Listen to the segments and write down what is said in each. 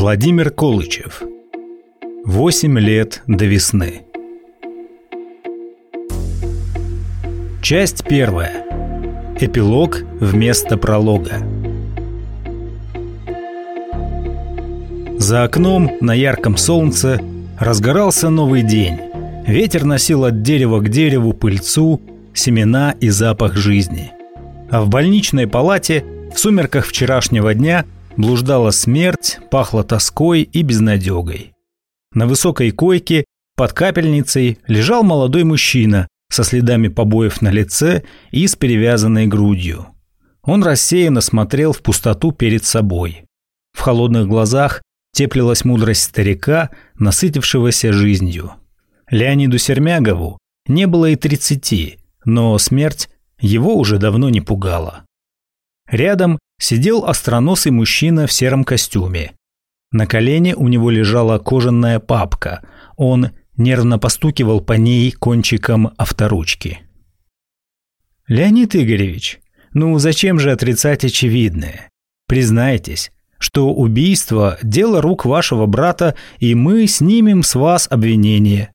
Владимир Колычев. Восемь лет до весны. Часть первая. Эпилог вместо пролога. За окном на ярком солнце разгорался новый день. Ветер носил от дерева к дереву пыльцу, семена и запах жизни. А в больничной палате в сумерках вчерашнего дня блуждала смерть, пахла тоской и безнадегой. На высокой койке под капельницей лежал молодой мужчина со следами побоев на лице и с перевязанной грудью. Он рассеянно смотрел в пустоту перед собой. В холодных глазах теплилась мудрость старика, насытившегося жизнью. Леониду Сермягову не было и тридцати, но смерть его уже давно не пугала. Рядом сидел остроносый мужчина в сером костюме. На колене у него лежала кожаная папка. Он нервно постукивал по ней кончиком авторучки. «Леонид Игоревич, ну зачем же отрицать очевидное? Признайтесь, что убийство – дело рук вашего брата, и мы снимем с вас обвинение».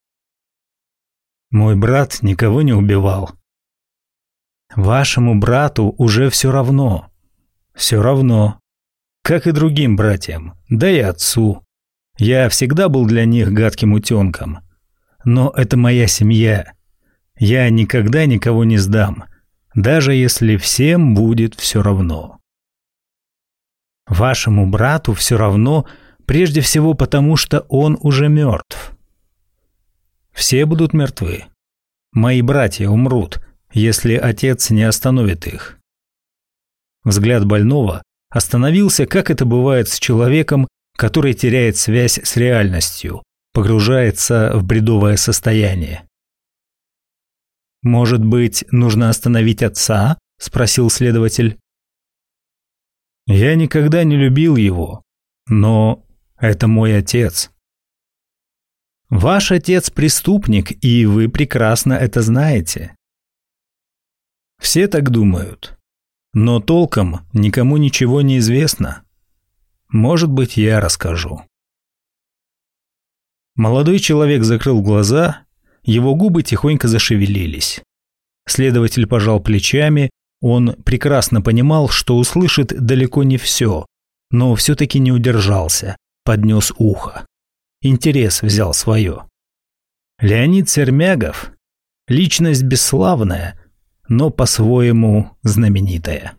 «Мой брат никого не убивал», Вашему брату уже все равно. Все равно. Как и другим братьям, да и отцу. Я всегда был для них гадким утенком. Но это моя семья. Я никогда никого не сдам, даже если всем будет все равно. Вашему брату все равно, прежде всего потому, что он уже мертв. Все будут мертвы. Мои братья умрут, если отец не остановит их. Взгляд больного остановился, как это бывает с человеком, который теряет связь с реальностью, погружается в бредовое состояние. «Может быть, нужно остановить отца?» – спросил следователь. «Я никогда не любил его, но это мой отец». «Ваш отец преступник, и вы прекрасно это знаете. Все так думают. Но толком никому ничего не известно. Может быть, я расскажу. Молодой человек закрыл глаза, его губы тихонько зашевелились. Следователь пожал плечами, он прекрасно понимал, что услышит далеко не все, но все-таки не удержался, поднес ухо. Интерес взял свое. Леонид Сермягов – личность бесславная – но по-своему знаменитая.